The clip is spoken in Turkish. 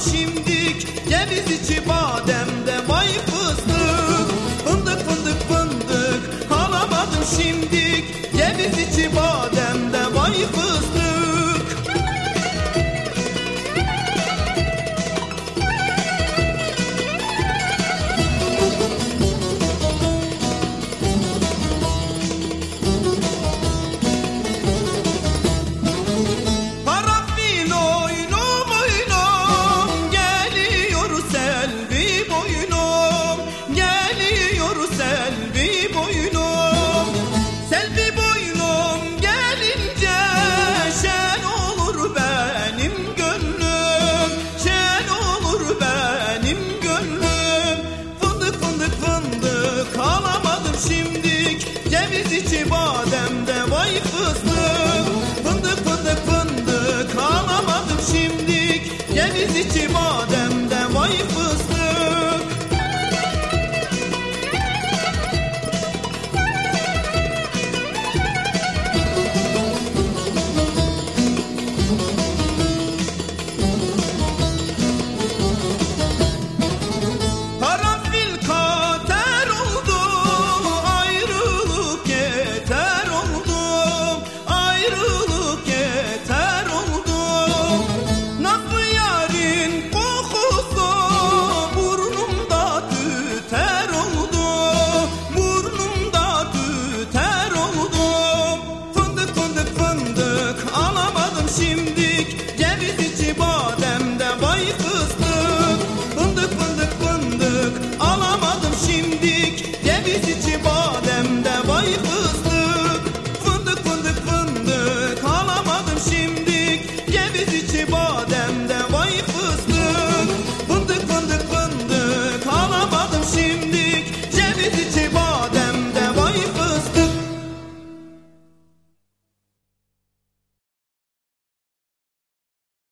şimdik